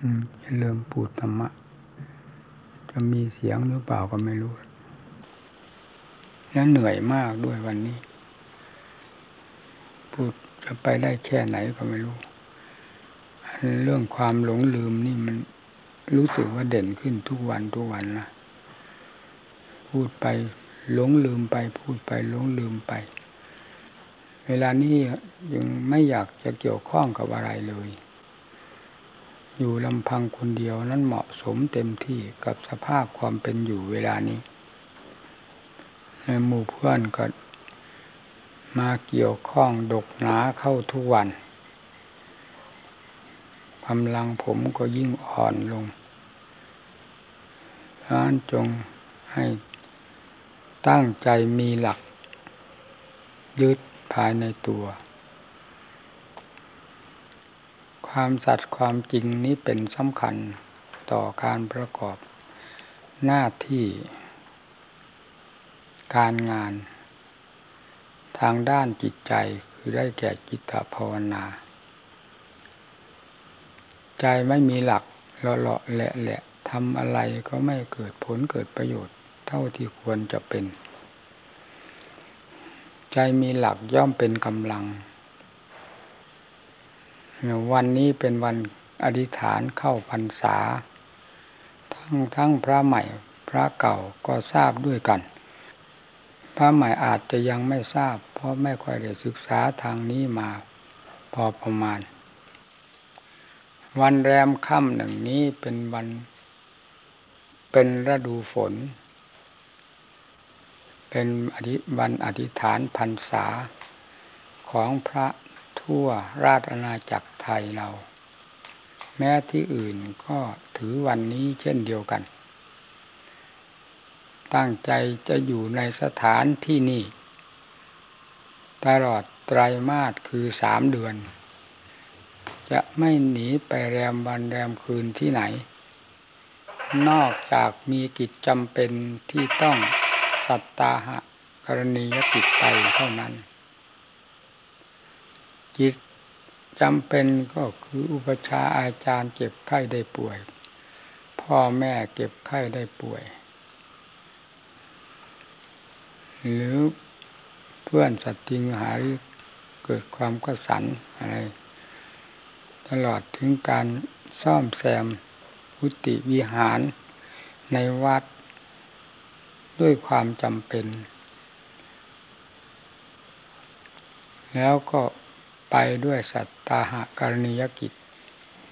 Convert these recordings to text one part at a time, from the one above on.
อืมเริ่มพูดธรรมะ จะมีเสียงหรือเปล่าก็ไม่รู้ แล้วเหนื่อยมากด้วยวันนี้ พูดจะไปได้แค่ไหนก็ไม่รู้เรื่องความหลงลืมนี่มันรู้สึกว่าเด่นขึ้นทุกวันทุกวันนะพูดไปหลงลืมไป พูดไปหลงลืมไป เวลานี้ยังไม่อยากจะเกี่ยวข้องกับอะไรเลย อยู่ลำพังคนเดียวนั้นเหมาะสมเต็มที่กับสภาพความเป็นอยู่เวลานี้ ในหมู่เพื่อนก็มาเกี่ยวข้องดกหนาเข้าทุกวันกำลังผมก็ยิ่งอ่อนลงร้านจงให้ตั้งใจมีหลัก ยึดภายในตัว ความสัตย์ความจริงนี้เป็นสำคัญต่อการประกอบหน้าที่ การงาน ทางด้านจิตใจคือได้แก่จิตภาวนา ใจไม่มีหลักเลาะแหละแหละทำอะไรก็ไม่เกิดผลเกิดประโยชน์เท่าที่ควรจะเป็น ใจมีหลักย่อมเป็นกำลัง วันนี้เป็นวันอธิษฐานเข้าพรรษา ทั้งทั้งพระใหม่พระเก่าก็ทราบด้วยกัน พระใหม่อาจจะยังไม่ทราบ เพราะไม่ค่อยได้ศึกษาทางนี้มาพอประมาณ วันแรมค่ำหนึ่งนี้เป็นวัน เป็นฤดูฝน เป็นวันอธิษฐานพรรษาของพระ ทั่วราชอาณาจักรไทยเรา แม้ที่อื่นก็ถือวันนี้เช่นเดียวกัน ตั้งใจจะอยู่ในสถานที่นี้ตลอดไตรมาสคือสามเดือน จะไม่หนีไปแรมวันแรมคืนที่ไหน นอกจากมีกิจจำเป็นที่ต้องสัตตาหะกรณียกิจไปเท่านั้น จิตจำเป็นก็คืออุปชาอาจารย์เจ็บไข้ได้ป่วย พ่อแม่เก็บไข้ได้ป่วย หรือเพื่อนสัตติงหาริเกิดความกระสันอะไร ตลอดถึงการซ่อมแซมพุติวิหารในวัดด้วยความจำเป็น แล้วก็ ไปด้วยสัตตาหากรณียกิจ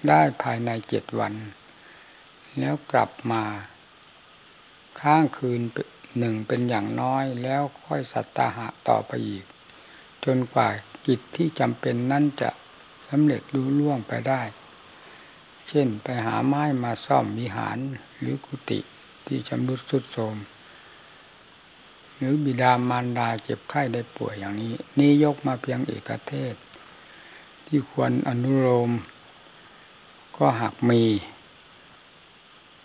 ได้ภายในเจ็ดวัน แล้วกลับมาค้างคืนหนึ่งเป็นอย่างน้อยแล้วค่อยสัตตาหะต่อไปอีก จนกว่ากิจที่จำเป็นนั้นจะสำเร็จรู้ล่วงไปได้ เช่นไปหาไม้มาซ่อมวิหารหรือกุฏิที่ชำรุดสุดโทรมหรือบิดามารดาเจ็บไข้ได้ป่วยอย่างนี้ นี่ยกมาเพียงเอกเทศ ที่ควรอนุโลมก็หากมี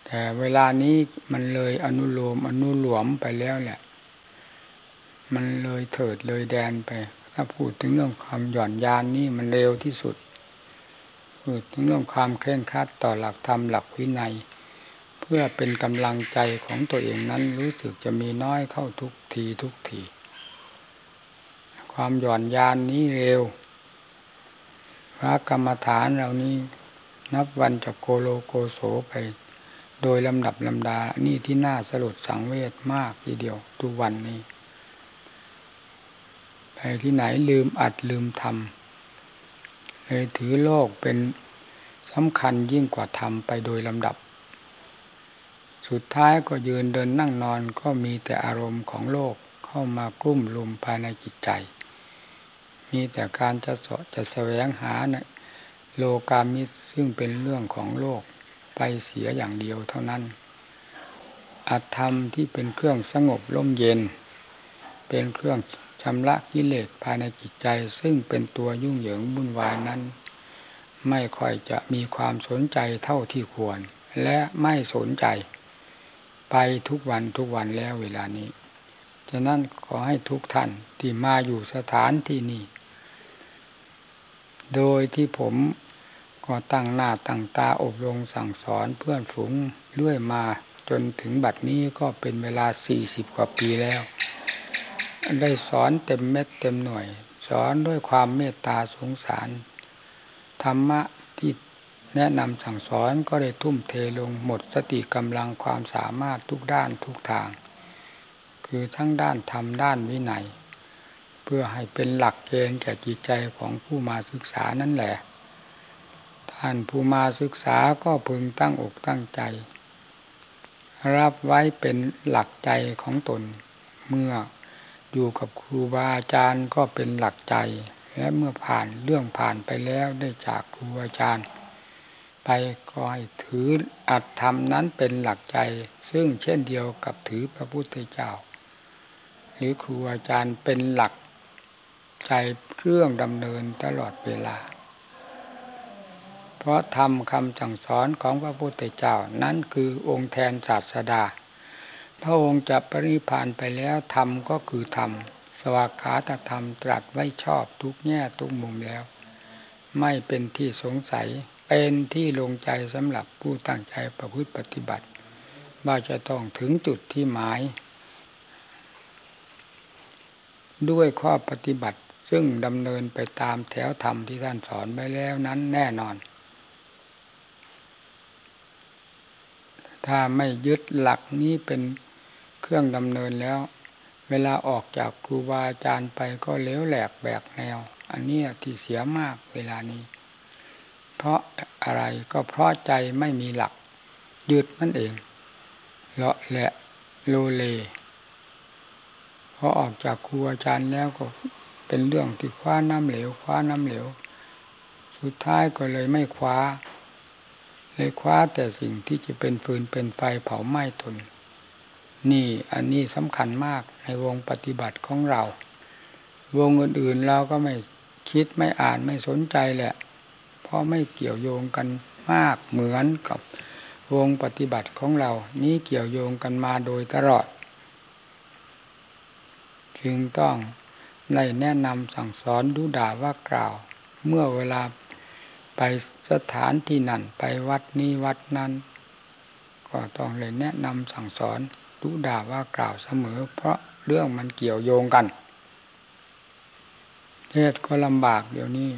แต่เวลานี้มันเลยอนุโลมอนุหลวมไปแล้วแหละ มันเลยเถิดเลยแดนไป ถ้าพูดถึงเรื่องความหย่อนยานนี่มันเร็วที่สุด พูดถึงเรื่องความเคร่งครัดต่อหลักธรรมหลักวินัย เพื่อเป็นกำลังใจของตัวเองนั้นรู้สึกจะมีน้อยเข้าทุกทีทุกที ความหย่อนยานนี้เร็ว พระกรรมฐานเหล่านี้ นับวันจากโกโลโกโสไป โดยลำดับลำดานี่ที่น่าสลดสังเวชมากทีเดียวทุกวันนี้ ไปที่ไหนลืมอัดลืมทำเลยถือโลกเป็นสำคัญยิ่งกว่าธรรมไปโดยลำดับ สุดท้ายก็ยืนเดินนั่งนอนก็มีแต่อารมณ์ของโลกเข้ามากลุ่มลุมภายในจิตใจ มีแต่การจะสะจะแสวงหานะโลกามิซึ่งเป็นเรื่องของโลกไปเสียอย่างเดียวเท่านั้น อัตธรรมที่เป็นเครื่องสงบร่มเย็น เป็นเครื่องชำระกิเลสภายในจิตใจซึ่งเป็นตัวยุ่งเหยิงวุ่นวายนั้น ไม่ค่อยจะมีความสนใจเท่าที่ควร และไม่สนใจ ไปทุกวันทุกวันแล้วเวลานี้ ฉะนั้นขอให้ทุกท่านที่มาอยู่สถานที่นี้ โดยที่ผมก็ตั้งหน้าตั้งตาอบรมสั่งสอนเพื่อนฝูงเรื่อยมาจนถึงบัดนี้ก็เป็นเวลาสี่สิบกว่าปีแล้ว ได้สอนเต็มเม็ดเต็มหน่วย สอนด้วยความเมตตาสงสาร ธรรมะที่แนะนำสั่งสอนก็ได้ทุ่มเทลงหมดสติกำลังความสามารถทุกด้านทุกทาง คือทั้งด้านธรรมด้านวินัย พื่อให้เป็นหลักเกณฑ์แก่จิตใจของผู้มาศึกษานั่นแหละ ท่านผู้มาศึกษาก็พึงตั้งอกตั้งใจ รับไว้เป็นหลักใจของตน เมื่ออยู่กับครูบาอาจารย์ก็เป็นหลักใจ และเมื่อผ่านเรื่องผ่านไปแล้วได้จากครูอาจารย์ ไปก็ให้ถืออัตธรรมนั้นเป็นหลักใจ ซึ่งเช่นเดียวกับถือพระพุทธเจ้า หรือครูอาจารย์เป็นหลัก ใจเครื่องดำเนินตลอดเวลา เพราะธรรมคำสั่งสอนของพระพุทธเจ้านั้นคือองค์แทนศาสดา พระองค์จะปริพานไปแล้วธรรมก็คือธรรม สวากขาตธรรมตรัสไว้ชอบทุกแง่ทุกมุมแล้ว ไม่เป็นที่สงสัยเป็นที่ลงใจสำหรับผู้ตั้งใจประพฤติปฏิบัติ ว่าจะต้องถึงจุดที่หมาย ด้วยข้อปฏิบัติ ซึ่งดำเนินไปตามแถวธรรมที่ท่านสอนไว้แล้วนั้นแน่นอน ถ้าไม่ยึดหลักนี้เป็นเครื่องดำเนินแล้ว เวลาออกจากครูบาอาจารย์ไปก็เลี้ยวแหลกแบกแนว อันนี้ที่เสียมากเวลานี้ เพราะอะไรก็เพราะใจไม่มีหลัก ยึดนั่นเองเลาะแหละโลเลพอออกจากครูอาจารย์แล้วก็ เป็นเรื่องที่คว้าน้ำเหลวคว้าน้ำเหลว สุดท้ายก็เลยไม่คว้า เลยคว้าแต่สิ่งที่จะเป็นฟืนเป็นไฟเผาไหม้ตน นี่อันนี้สำคัญมากในวงปฏิบัติของเรา วงอื่นๆเราก็ไม่คิดไม่อ่านไม่สนใจแหละ เพราะไม่เกี่ยวโยงกันมากเหมือนกับวงปฏิบัติของเรา นี้เกี่ยวโยงกันมาโดยตลอด จึงต้อง ในแนะนำสั่งสอนดูด่าว่ากล่าว เมื่อเวลาไปสถานที่นั่นไปวัดนี้วัดนั้นก็ต้องเลยแนะนำสั่งสอนดูด่าว่ากล่าวเสมอ เพราะเรื่องมันเกี่ยวโยงกันเทศก็ลำบากเดี๋ยวนี้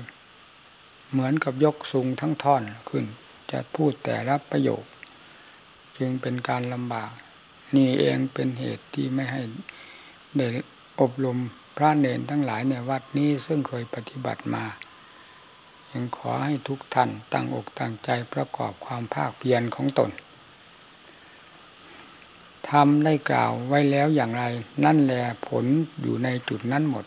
เหมือนกับยกสูงทั้งท่อนขึ้น จะพูดแต่รับประโยค จึงเป็นการลำบาก นี่เองเป็นเหตุที่ไม่ให้ได้อบรม พระเนนทั้งหลายในวัดนี้ซึ่งเคยปฏิบัติมายังขอให้ทุกท่านตั้งอกตั้งใจประกอบความภาคเพียรของตนทำได้กล่าวไว้แล้วอย่างไร นั่นแหละผลอยู่ในจุดนั้นหมด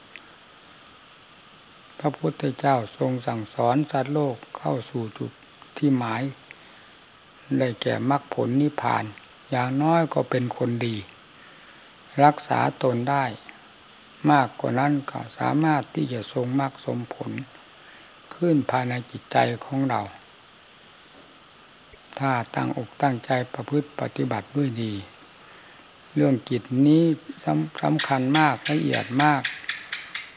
พระพุทธเจ้าทรงสั่งสอนสัตว์โลกเข้าสู่จุดที่หมาย ได้แก่มรรคผลนิพพาน อย่างน้อยก็เป็นคนดี รักษาตนได้ มากกว่านั้นก็สามารถที่จะทรงมรรคสมผล ขึ้นภายในจิตใจของเรา ถ้าตั้งอกตั้งใจประพฤติปฏิบัติด้วยดี เรื่องจิตนี้สำคัญมากละเอียดมาก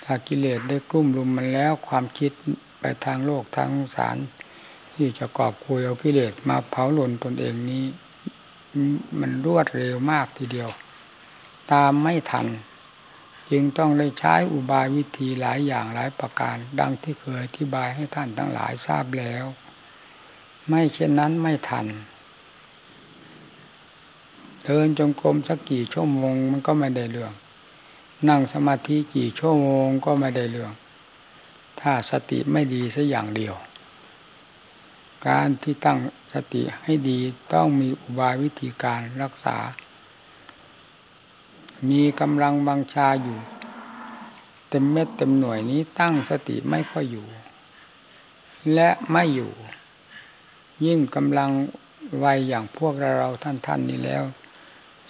ถ้ากิเลสได้กลุ่มรุมมันแล้วความคิดไปทางโลกทางสาร ที่จะกอบคุยเอากิเลสมาเผาหล่นตนเองนี้ มันรวดเร็วมากทีเดียว ตามไม่ทัน จึงต้องได้ใช้อุบายวิธีหลายอย่างหลายประการ ดังที่เคยอธิบายให้ท่านทั้งหลายทราบแล้ว ไม่เช่นนั้นไม่ทัน เดินจงกรมสักกี่ชั่วโมงมันก็ไม่ได้เรื่อง นั่งสมาธิกี่ชั่วโมงก็ไม่ได้เรื่อง ถ้าสติไม่ดีสัอย่างเดียว การที่ตั้งสติให้ดีต้องมีอุบายวิธีการรักษา มีกำลังบังชาอยู่ เต็มเม็ดเต็มหน่วยนี้ตั้งสติไม่ค่อยอยู่ และไม่อยู่ ยิ่งกำลังไวอย่างพวกเราเราท่านท่านนี้แล้ว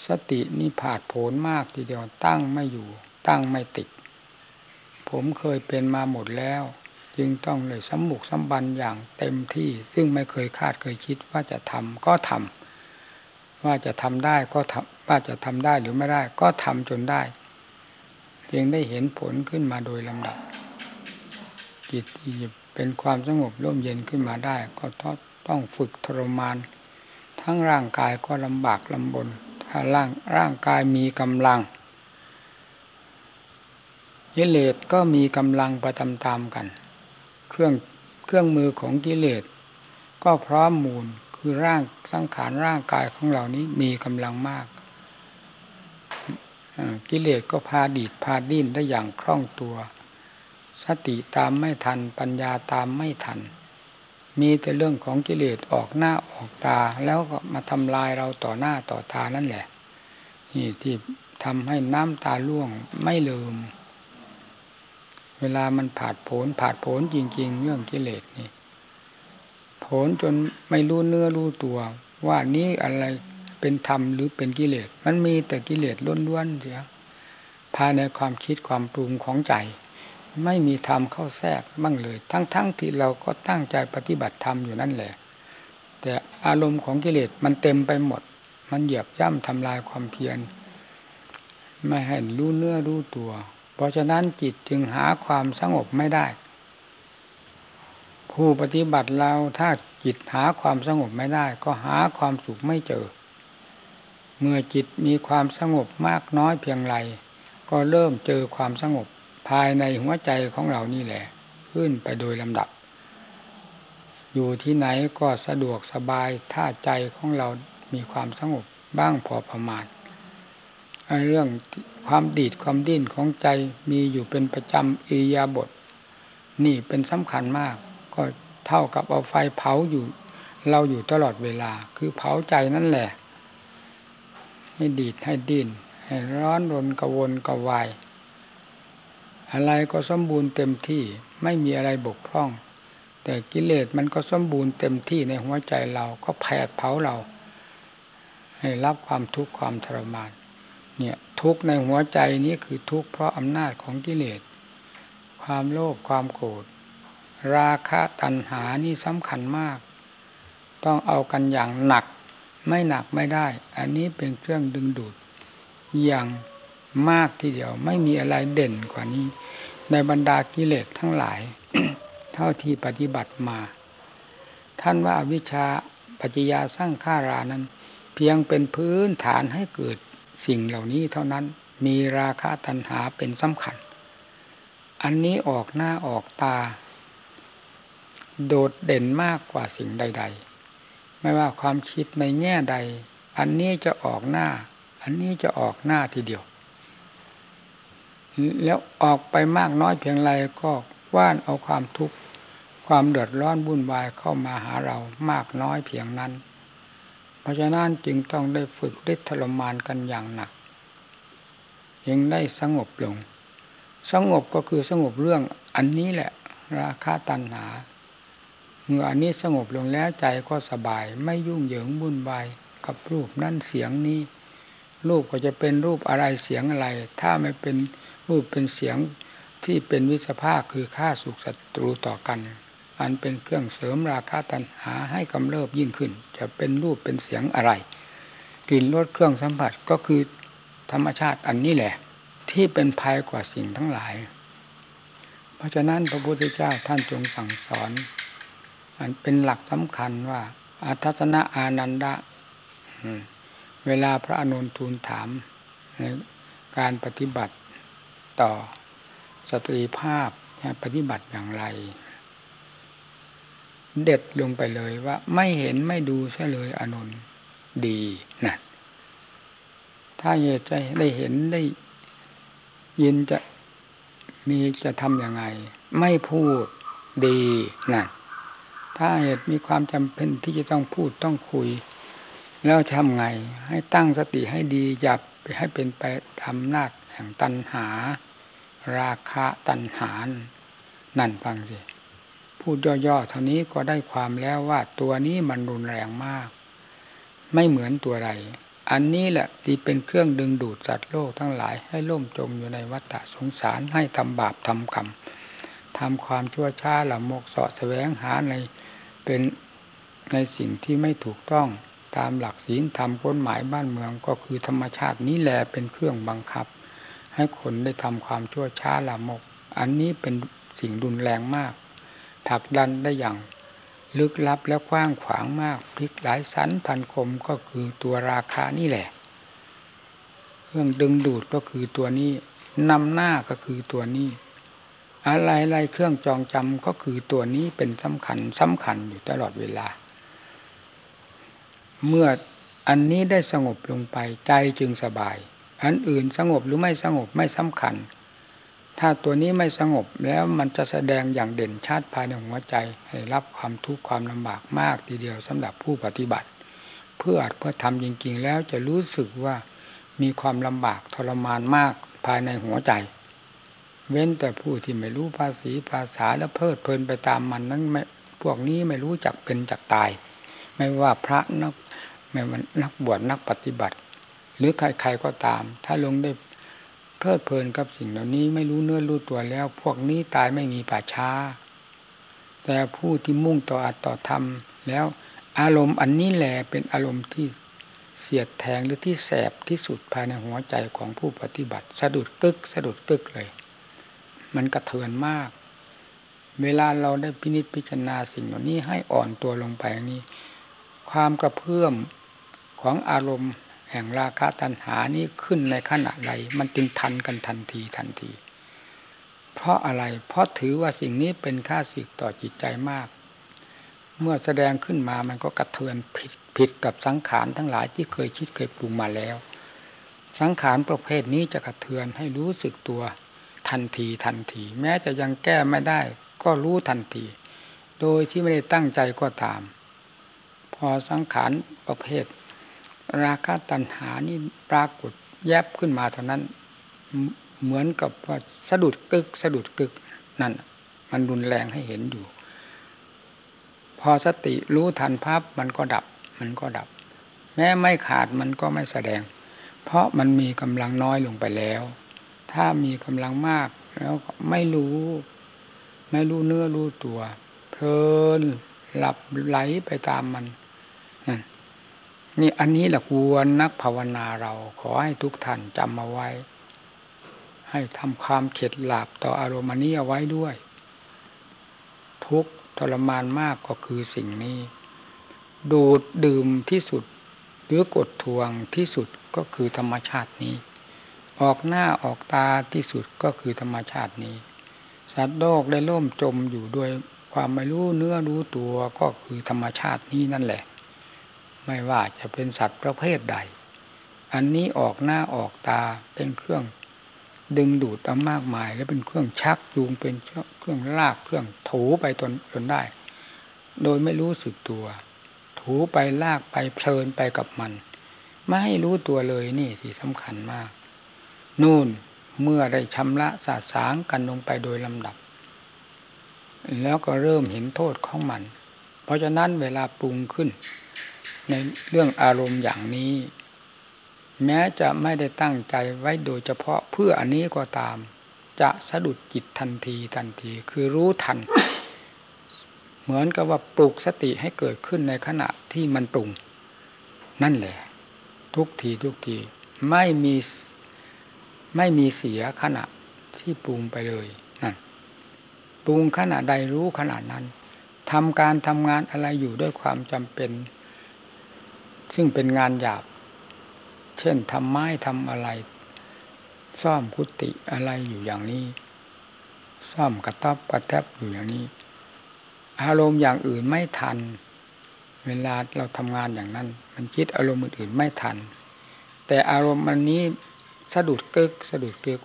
สตินี่ผาดโผนมากทีเดียวตั้งไม่อยู่ ตั้งไม่ติด ผมเคยเป็นมาหมดแล้ว จึงต้องเลยสำบุกสำบันอย่างเต็มที่ ซึ่งไม่เคยคาดเคยคิดว่าจะทำก็ทำ ว่าจะทำได้ก็ทำว่าจะทำได้หรือไม่ได้ ก็ทำจนได้จึงได้เห็นผลขึ้นมาโดยลำดับ จิตเป็นความสงบร่มเย็นขึ้นมาได้ ก็ต้องฝึกทรมาน ทั้งร่างกายก็ลำบากลำบน ถ้าร่างร่างกายมีกำลังกิเลสก็มีกำลังประตามๆกัน เครื่องเครื่องมือของกิเลสก็พร้อมมูล คือร่างสังขารร่างกายของเรานี้มีกำลังมากกิเลสก็พาดีดพาดิ้นได้อย่างคล่องตัว สติตามไม่ทัน ปัญญาตามไม่ทัน มีแต่เรื่องของกิเลสออกหน้าออกตาแล้วก็มาทำลายเราต่อหน้าต่อตานั่นแหละ นี่ที่ทำให้น้ำตาล่วงไม่ลืม เวลามันผาดโผนผาดโผนจริง ๆ เรื่องกิเลสนี่ ผนจนไม่รู้เนื้อรู้ตัว ว่านี้อะไรเป็นธรรมหรือเป็นกิเลส มันมีแต่กิเลสล้วนๆเสียภายในความคิดความปรุงของใจ ไม่มีธรรมเข้าแทรกบ้างเลย ทั้งๆทที่เราก็ตั้งใจปฏิบัติธรรมอยู่นั่นแหละ แต่อารมณ์ของกิเลสมันเต็มไปหมด มันเหยียบย่ำทำลายความเพียร ไม่ให้รู้เนื้อรู้ตัว เพราะฉะนั้นจิตจึงหาความสงบไม่ได้ ผู้ปฏิบัติเราถ้าจิตหาความสงบไม่ได้ ก็หาความสุขไม่เจอ เมื่อจิตมีความสงบมากน้อยเพียงไรก็เริ่มเจอความสงบภายในหัวใจของเรานี่แหละ ขึ้นไปโดยลำดับ อยู่ที่ไหนก็สะดวกสบายถ้าใจของเรามีความสงบบ้างพอประมาณเรื่องความดีดความดิ้นของใจมีอยู่เป็นประจำอิยาบท นี่เป็นสำคัญมาก ก็เท่ากับเอาไฟเผาอยู่ เราอยู่ตลอดเวลา คือเผาใจนั่นแหละ ให้ดีดให้ดิ้นให้ร้อนรนกระวนกระวาย อะไรก็สมบูรณ์เต็มที่ไม่มีอะไรบกพร่อง แต่กิเลสมันก็สมบูรณ์เต็มที่ในหัวใจเราก็แผดเผาเรา ให้รับความทุกข์ความทรมานเนี่ยทุกข์ในหัวใจนี้คือทุกข์เพราะอำนาจของกิเลส ความโลภความโกรธ ราคะตัณหานี่สำคัญมาก ต้องเอากันอย่างหนัก ไม่หนักไม่ได้ อันนี้เป็นเครื่องดึงดูด อย่างมากทีเดียว ไม่มีอะไรเด่นกว่านี้ ในบรรดากิเลสทั้งหลาย เท่าที่ปฏิบัติมา ท่านว่าวิชาปัจจยาสร้างฆารานั้น เพียงเป็นพื้นฐานให้เกิดสิ่งเหล่านี้เท่านั้นมีราคาตัณหาเป็นสำคัญ อันนี้ออกหน้าออกตา โดดเด่นมากกว่าสิ่งใด ๆ ไม่ว่าความคิดในแง่ใด อันนี้จะออกหน้า อันนี้จะออกหน้าทีเดียว แล้วออกไปมากน้อยเพียงไรก็ว่านเอาความทุกข์ความเดือดร้อนวุ่นวายเข้ามาหาเรามากน้อยเพียงนั้น เพราะฉะนั้นจึงต้องได้ฝึกได้ทรมานกันอย่างหนักยังได้สงบลง สงบก็คือสงบเรื่องอันนี้แหละ ราคาตัณหา เมื่ออันนี้สงบลงแล้วใจก็สบายไม่ยุ่งเหยิงวุ่นวายกับรูปนั่นเสียงนี้ รูปก็จะเป็นรูปอะไรเสียงอะไร ถ้าไม่เป็นรูปเป็นเสียงที่เป็นวิสภาคือฆ่าสุขศัตรูต่อกัน อันเป็นเครื่องเสริมราคาตัณหาให้กำเริบยิ่งขึ้น จะเป็นรูปเป็นเสียงอะไร กลิ่นรสเครื่องสัมผัสก็คือธรรมชาติอันนี้แหละ ที่เป็นภัยกว่าสิ่งทั้งหลาย เพราะฉะนั้นพระพุทธเจ้าท่านจงสั่งสอน มันเป็นหลักสำคัญว่าอาทัศนะอานันดะเวลาพระอนุนทูลถามในการปฏิบัติต่อสตรีภาพปฏิบัติอย่างไร เด็ดลงไปเลยว่าไม่เห็นไม่ดูใช่เลยอนุนดีนะถ้าเหตุจะได้เห็นได้ยินจะมีจะทำยังไง ไม่พูดดีนะ ถ้าเหตุมีความจำเป็นที่จะต้องพูดต้องคุย แล้วทำไง ให้ตั้งสติให้ดีอย่าให้เป็นไปทำนาจแห่งตัณหา ราคะตัณหา นั่นฟังสิพูดย่อๆเท่านี้ก็ได้ความแล้วว่าตัวนี้มันรุนแรงมาก ไม่เหมือนตัวใดอันนี้แหละที่เป็นเครื่องดึงดูดสัตว์โลกทั้งหลายให้ล่มจมอยู่ในวัฏสงสารให้ทำบาปทำกรรมทำความชั่วช้าละโมกเสาะแสวงหาใน เป็นในสิ่งที่ไม่ถูกต้องตามหลักศีลธรรมกฎหมายบ้านเมืองก็คือธรรมชาตินี้แหละเป็นเครื่องบังคับ ให้คนได้ทำความชั่วช้าละมก อันนี้เป็นสิ่งรุนแรงมากผลักดันได้อย่างลึกลับและกว้างขวางมากพลิกหลายสันพันคมก็คือตัวราคานี่แหละ เครื่องดึงดูดก็คือตัวนี้นำหน้าก็คือตัวนี้ อะไรอะไรเครื่องจองจำก็คือตัวนี้เป็นสำคัญสำคัญอยู่ตลอดเวลา เมื่ออันนี้ได้สงบลงไปใจจึงสบาย อันอื่นสงบหรือไม่สงบไม่สำคัญ ถ้าตัวนี้ไม่สงบแล้วมันจะแสดงอย่างเด่นชัดภายในหัวใจ ให้รับความทุกข์ความลำบากมากทีเดียวสำหรับผู้ปฏิบัติ เพื่อเพื่อทำจริงๆแล้วจะรู้สึกว่ามีความลำบากทรมานมากภายในหัวใจ เว้นแต่ผู้ที่ไม่รู้ภาษีภาษาและเพลิดเพลินไปตามมันนั้นไม่พวกนี้ไม่รู้จักเป็นจักตาย ไม่ว่าพระนักไม่ว่านักบวชนักปฏิบัติ หรือใครๆก็ตาม ถ้าลงได้เพลิดเพลินกับสิ่งเหล่านี้ไม่รู้เนื้อรู้ตัวแล้ว พวกนี้ตายไม่มีป่าช้า แต่ผู้ที่มุ่งต่ออัตต่อธรรม แล้วอารมณ์อันนี้แหละเป็นอารมณ์ที่เสียดแทงหรือที่แสบที่สุดภายในหัวใจของผู้ปฏิบัติ สะดุดตึกสะดุดตึกเลย มันกระเทือนมาก เวลาเราได้พินิจพิจารณาสิ่งเหล่านี้ให้อ่อนตัวลงไปนี้ ความกระเพื่อมของอารมณ์แห่งราคะตัณหานี้ขึ้นในขณะใดมันจึงทันกันทันทีทันที เพราะอะไร เพราะถือว่าสิ่งนี้เป็นค่าสิกต่อจิตใจมาก เมื่อแสดงขึ้นมามันก็กระเทือนผิดผิดกับสังขารทั้งหลายที่เคยคิดเคยปรุงมาแล้ว สังขารประเภทนี้จะกระเทือนให้รู้สึกตัว ทันทีทันที แม้จะยังแก้ไม่ได้ ก็รู้ทันที โดยที่ไม่ได้ตั้งใจก็ตาม พอสังขารประเภท ราคะตัณหานี่ปรากฏแยบขึ้นมาเท่านั้น เหมือนกับว่าสะดุดกึกสะดุดกึกนั่น มันรุนแรงให้เห็นอยู่ พอสติรู้ทันภาพมันก็ดับ มันก็ดับ แม้ไม่ขาดมันก็ไม่แสดง เพราะมันมีกำลังน้อยลงไปแล้ว ถ้ามีกำลังมาก แล้วไม่รู้ ไม่รู้เนื้อรู้ตัว เพลินหลับไหลไปตามมัน นี่อันนี้แหละควรนักภาวนาเราขอให้ทุกท่านจำมาไว้ ให้ทำความเข็ดหลาบต่ออารมณ์นี้เอาไว้ด้วย ทุกทรมานมากก็คือสิ่งนี้ ดูดดื่มที่สุด หรือกดทวงที่สุดก็คือธรรมชาตินี้ ออกหน้าออกตาที่สุดก็คือธรรมชาตินี้ สัตว์โลกได้ล่มจมอยู่ด้วยความไม่รู้เนื้อรู้ตัวก็คือธรรมชาตินี้นั่นแหละ ไม่ว่าจะเป็นสัตว์ประเภทใด อันนี้ออกหน้าออกตาเป็นเครื่อง ดึงดูดเอามากมาย และเป็นเครื่องชักจูงเป็นเครื่องลากเครื่องถูไปจนจนได้ โดยไม่รู้สึกตัว ถูไปลากไปเพลินไปกับมัน ไม่ให้รู้ตัวเลยนี่สิสำคัญมาก นู่นเมื่อได้ชำระสาสางกันลงไปโดยลำดับ แล้วก็เริ่มเห็นโทษของมัน เพราะฉะนั้นเวลาปรุงขึ้น ในเรื่องอารมณ์อย่างนี้ แม้จะไม่ได้ตั้งใจไว้โดยเฉพาะเพื่ออันนี้ก็ตาม จะสะดุดจิตทันทีทันทีคือรู้ทัน เหมือนกับว่าปลุกสติให้เกิดขึ้นในขณะที่มันปรุง นั่นแหละ ทุกทีทุกทีไม่มี ไม่มีเสียขณะที่ปรุงไปเลยนั่นปรุงขณะใดรู้ขณะนั้นทำการทำงานอะไรอยู่ด้วยความจำเป็น ซึ่งเป็นงานหยาบ เช่นทำไม้ทำอะไร ซ่อมกุฏิอะไรอยู่อย่างนี้ ซ่อมกระต๊อบกระแทบอยู่อย่างนี้ อารมณ์อย่างอื่นไม่ทัน เวลาเราทำงานอย่างนั้น มันคิดอารมณ์อื่นไม่ทัน แต่อารมณ์มันนี้ สะดุดกึกสะดุดกึก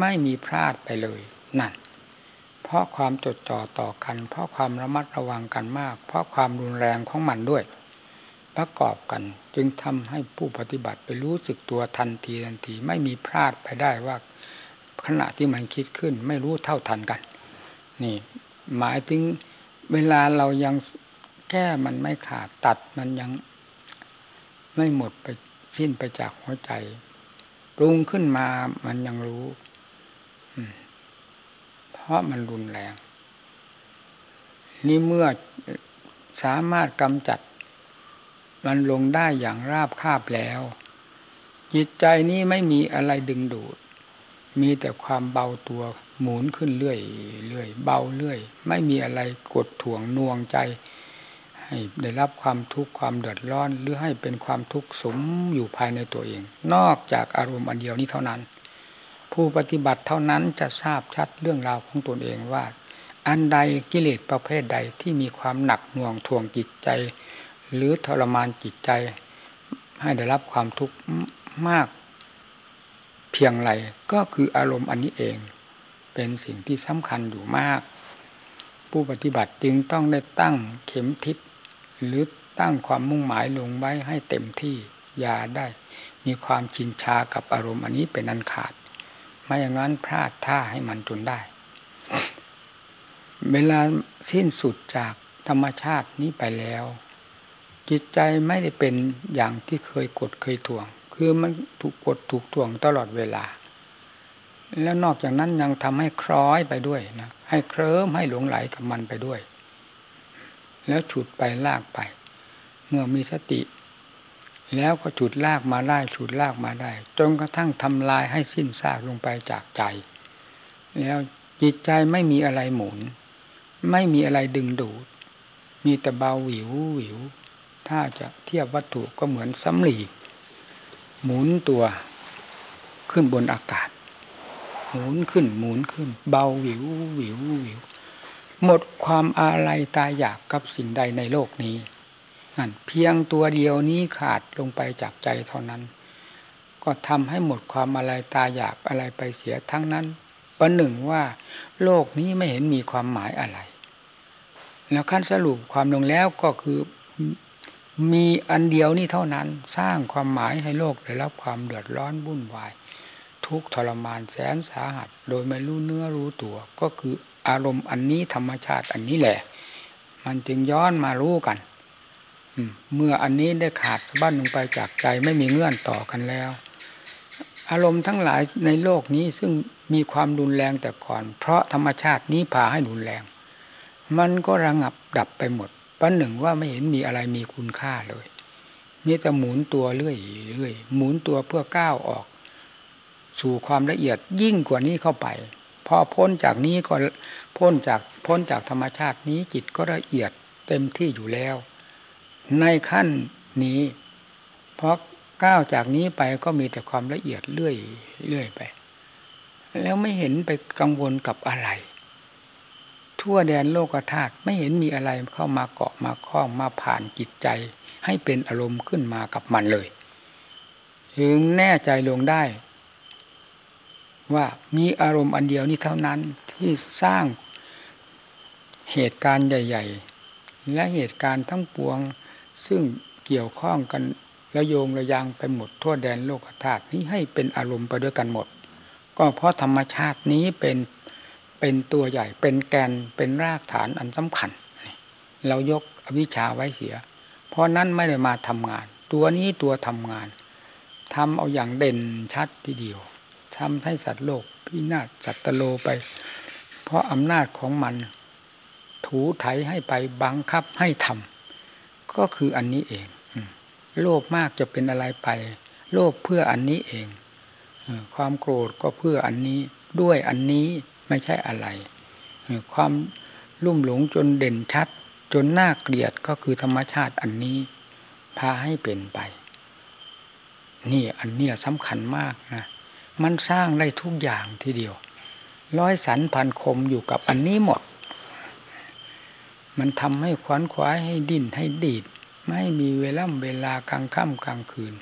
ไม่มีพลาดไปเลยนั่นเพราะความจดจ่อต่อกัน เพราะความระมัดระวังกันมาก เพราะความรุนแรงของมันด้วย ประกอบกันจึงทำให้ผู้ปฏิบัติไปรู้สึกตัวทันทีทันทีไม่มีพลาดไปได้ว่า ขณะที่มันคิดขึ้น ไม่รู้เท่าทันกัน นี่ หมายถึงเวลาเรายังแก้มันไม่ขาดตัดมันยังไม่หมดไปสิ้นไปจากหัวใจ ปรุงขึ้นมามันยังรู้เพราะมันรุนแรง นี่เมื่อสามารถกำจัด มันลงได้อย่างราบคาบแล้ว จิตใจนี้ไม่มีอะไรดึงดูด มีแต่ความเบาตัวหมุนขึ้นเรื่อยเรื่อยเบาเรื่อย ไม่มีอะไรกดถ่วงน่วงใจ ให้ได้รับความทุกข์ความเดือดร้อนหรือให้เป็นความทุกข์สมอยู่ภายในตัวเอง นอกจากอารมณ์อันเดียวนี้เท่านั้น ผู้ปฏิบัติเท่านั้นจะทราบชัดเรื่องราวของตนเองว่า อันใดกิเลสประเภทใดที่มีความหนักหน่วงทวงจิตใจ หรือทรมานจิตใจ ให้ได้รับความทุกข์มาก เพียงไรก็คืออารมณ์อันนี้เอง เป็นสิ่งที่สำคัญอยู่มาก ผู้ปฏิบัติจึงต้องได้ตั้งเข็มทิศ หรือตั้งความมุ่งหมายลงไว้ให้เต็มที่อย่าได้ มีความชินชากับอารมณ์อันนี้เป็นอันขาด ไม่อย่างนั้นพลาดท่าให้มันจนได้ เวลาสิ้นสุดจากธรรมชาตินี้ไปแล้ว จิตใจไม่ได้เป็นอย่างที่เคยกดเคยทวง คือมันถูกกดถูกถ่วงตลอดเวลา แล้วนอกจากนั้นยังทำให้คล้อยไปด้วยนะให้เคลิ้มให้หลงไหลกับมันไปด้วย แล้วฉุดไปลากไป เมื่อมีสติ แล้วก็ฉุดลากมาได้ฉุดลากมาได้ จนกระทั่งทำลายให้สิ้นซากลงไปจากใจ แล้วจิตใจไม่มีอะไรหมุน ไม่มีอะไรดึงดูด มีแต่เบาหวิวหวิว ถ้าจะเทียบวัตถุก็เหมือนสำลีหมุนตัวขึ้นบนอากาศ หมุนขึ้นหมุนขึ้น เบาวิววิววิว หมดความอาลัยตายอยากกับสิ่งใดในโลกนี้นั่นเพียงตัวเดียวนี้ขาดลงไปจากใจเท่านั้น ก็ทำให้หมดความอาลัยตายอยากอะไรไปเสียทั้งนั้นประหนึ่งว่า โลกนี้ไม่เห็นมีความหมายอะไร แล้วขั้นสรุปความลงแล้วก็คือมีอันเดียวนี่เท่านั้นสร้างความหมายให้โลกได้รับความเดือดร้อนวุ่นวาย ทุกทรมานแสนสาหัส โดยไม่รู้เนื้อรู้ตัวก็คือ อารมณ์อันนี้ธรรมชาติอันนี้แหละ มันจึงย้อนมารู้กันเมื่ออันนี้ได้ขาดสะบั้นลงไปจากใจไม่มีเงื่อนต่อกันแล้ว อารมณ์ทั้งหลายในโลกนี้ซึ่งมีความรุนแรงแต่ก่อน เพราะธรรมชาตินี้พาให้รุนแรง มันก็ระงับดับไปหมดประหนึ่งว่าไม่เห็นมีอะไรมีคุณค่าเลยมีแต่หมุนตัวเรื่อยเรื่อยหมุนตัวเพื่อก้าวออก สู่ความละเอียดยิ่งกว่านี้เข้าไป พอพ้นจากนี้ก็พ้นจากพ้นจากธรรมชาตินี้จิตก็ละเอียดเต็มที่อยู่แล้ว ในขั้นนี้ เพราะก้าวจากนี้ไปก็มีแต่ความละเอียดเรื่อยเรื่อยไป แล้วไม่เห็นไปกังวลกับอะไร ทั่วแดนโลกธาตุไม่เห็นมีอะไรเข้ามาเกาะมาคล้องมาผ่านจิตใจ ให้เป็นอารมณ์ขึ้นมากับมันเลย ถึงแน่ใจลงได้ ว่ามีอารมณ์อันเดียวนี้เท่านั้นที่สร้างเหตุการณ์ใหญ่ ๆ และเหตุการณ์ทั้งปวง ซึ่งเกี่ยวข้องกันระโยงระยางไปหมดทั่วแดนโลกธาตุนี้ให้เป็นอารมณ์ไปด้วยกันหมด ก็เพราะธรรมชาตินี้เป็นเป็นตัวใหญ่เป็นแกนเป็นรากฐานอันสำคัญ เรายกอวิชชาไว้เสีย เพราะนั้นไม่ได้มาทำงาน ตัวนี้ตัวทำงานทำเอาอย่างเด่นชัดทีเดียว ทำให้สัตว์โลกพินาศสัตตโลไป เพราะอำนาจของมัน ถูไถให้ไปบังคับให้ทำก็คืออันนี้เอง โลภมากจะเป็นอะไรไป โลภเพื่ออันนี้เองความโกรธก็เพื่ออันนี้ด้วยอันนี้ไม่ใช่อะไร ความลุ่มหลงจนเด่นชัด จนน่าเกลียดก็คือธรรมชาติอันนี้ พาให้เป็นไป นี่อันเนี้ยสำคัญมากนะ มันสร้างได้ทุกอย่างทีเดียว ร้อยสันพันคมอยู่กับอันนี้หมด มันทำให้ขวัญขวายให้ดิ้นให้ดีด ไม่มีเวลาเวลากลางค่ำกลางคืน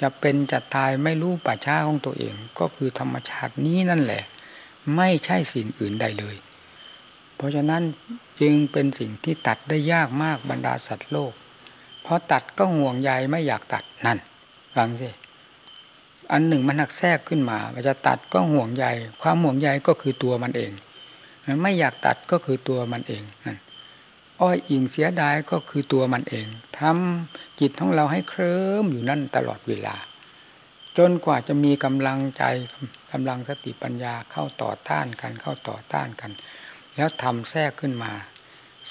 จะเป็นจะตายไม่รู้ป่าช้าของตัวเอง ก็คือธรรมชาตินี้นั่นแหละ ไม่ใช่สิ่งอื่นใดเลย เพราะฉะนั้นจึงเป็นสิ่งที่ตัดได้ยากมากบรรดาสัตว์โลก เพราะตัดก็ห่วงใยไม่อยากตัดนั่นฟังสิ อันหนึ่งมันหักแทรกขึ้นมาจะตัดก็ห่วงใยความห่วงใยก็คือตัวมันเอง ไม่อยากตัดก็คือตัวมันเองอ้อยอิงเสียดายก็คือตัวมันเองทำจิตของเราให้เคลิ้มอยู่นั่นตลอดเวลา จนกว่าจะมีกำลังใจกำลังสติปัญญาเข้าต่อต้านกันเข้าต่อต้านกัน แล้วทำแทรกขึ้นมา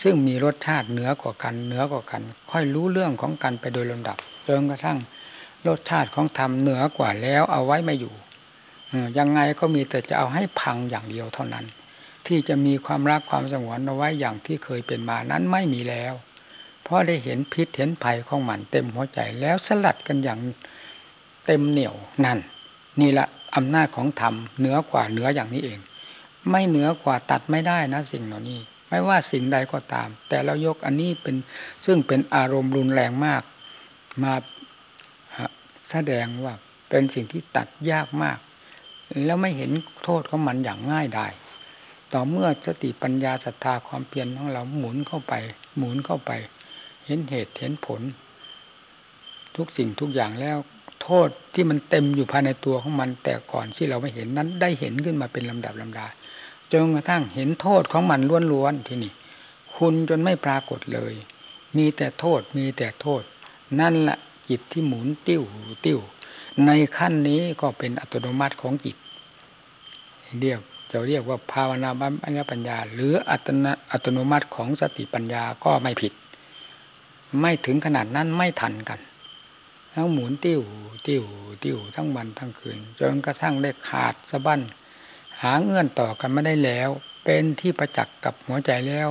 ซึ่งมีรสชาติเหนือกว่ากันเหนือกว่ากัน ค่อยรู้เรื่องของกันไปโดยลำดับจนกระทั่ง รสชาติของธรรมเหนือกว่าแล้วเอาไว้ไม่อยู่อยังไงก็มีแต่จะเอาให้พังอย่างเดียวเท่านั้น ที่จะมีความรักความสงวนเอาไว้อย่างที่เคยเป็นมานั้นไม่มีแล้ว เพราะได้เห็นพิษเห็นภัยของมันเต็มหัวใจแล้วสลัดกันอย่างเต็มเหนียวนั่น นี่ละอำนาจของธรรมเหนือกว่าเหนืออย่างนี้เอง ไม่เหนือกว่าตัดไม่ได้นะสิ่งเหล่านี้ ไม่ว่าสิ่งใดก็ตาม แต่เรายกอันนี้เป็นซึ่งเป็นอารมณ์รุนแรงมาก มา แสดงว่าเป็นสิ่งที่ตัดยากมาก แล้วไม่เห็นโทษของมันอย่างง่ายได้ต่อเมื่อสติปัญญาศรัทธาความเพียรของเราหมุนเข้าไป หมุนเข้าไป เห็นเหตุเห็นผล ทุกสิ่งทุกอย่างแล้ว โทษที่มันเต็มอยู่ภายในตัวของมัน แต่ก่อนที่เราไม่เห็นนั้นได้เห็นขึ้นมาเป็นลำดับลำดาจนกระทั่งเห็นโทษของมันล้วนๆที่นี่ คุณจนไม่ปรากฏเลย มีแต่โทษมีแต่โทษ นั่นแหละ จิตที่หมุนติ้วติ้วในขั้นนี้ก็เป็นอัตโนมัติของจิต เรียกจะเรียกว่าภาวนาบัญญปัญญา หรืออัตนอัตโนมัติของสติปัญญาก็ไม่ผิด ไม่ถึงขนาดนั้นไม่ทันกันทั้งหมุนติ้วติ้วติ้วทั้งวันทั้งคืนจนกระทั่งได้ขาดสะบั้นหาเงื่อนต่อกันไม่ได้แล้ว เป็นที่ประจักษ์กับหัวใจแล้ว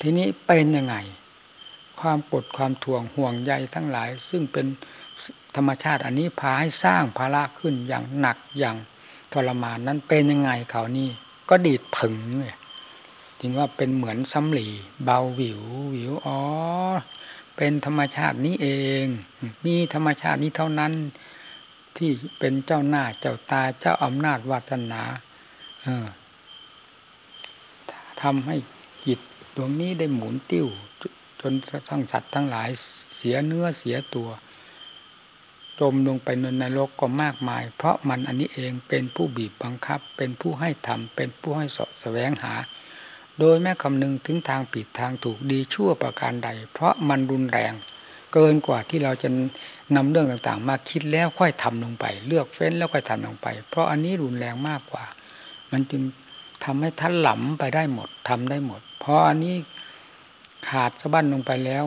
ทีนี้เป็นยังไง ความปวดความถ่วงห่วงใยทั้งหลาย ซึ่งเป็นธรรมชาติอันนี้พาให้สร้างภาระขึ้นอย่างหนักอย่างทรมานนั้นเป็นยังไงเขานี่ก็ดีดผึ่งเลยจึงว่าเป็นเหมือนซ้ำหลีเบาวิววิวอ๋อเป็นธรรมชาตินี้เอง มีธรรมชาตินี้เท่านั้น ที่เป็นเจ้าหน้าเจ้าตาเจ้าอำนาจวาสนาเออทำให้จิตดวงนี้ได้หมุนติ้ว จนทั้งสัตว์ทั้งหลายเสียเนื้อเสียตัว จมลงไปในนรกก็มากมาย เพราะมันอันนี้เองเป็นผู้บีบบังคับ เป็นผู้ให้ทำเป็นผู้ให้สะแสวงหา โดยแม้คำนึงถึงทางผิดทางถูกดีชั่วประการใด เพราะมันรุนแรง เกินกว่าที่เราจะนำเรื่องต่างๆ มาคิดแล้วค่อยทำลงไป เลือกเฟ้นแล้วค่อยทำลงไป เพราะอันนี้รุนแรงมากกว่า มันจึงทำให้ท่านหล่ำไปได้หมดทำได้หมด เพราะอันนี้ ขาดสะบั้นลงไปแล้ว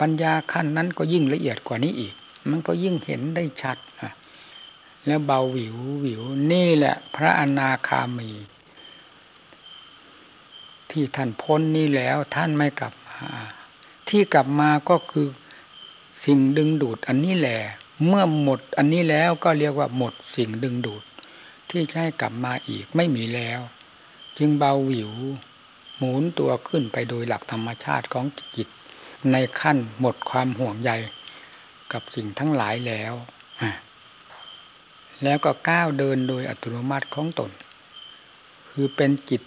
ปัญญาขั้นนั้นก็ยิ่งละเอียดกว่านี้อีก มันก็ยิ่งเห็นได้ชัดแล้วเบาหวิวหวิวนี่แหละ พระอนาคามี ที่ท่านพ้นนี่แล้วท่านไม่กลับมาที่กลับมาก็คือสิ่งดึงดูดอันนี้แหละเมื่อหมดอันนี้แล้วก็เรียกว่าหมดสิ่งดึงดูด ที่จะให้กลับมาอีกไม่มีแล้ว จึงเบาหวิว หมุนตัวขึ้นไปโดยหลักธรรมชาติของจิต ในขั้นหมดความห่วงใยกับสิ่งทั้งหลายแล้ว แล้วก็ก้าวเดินโดยอัตโนมัติของตน คือเป็นจิต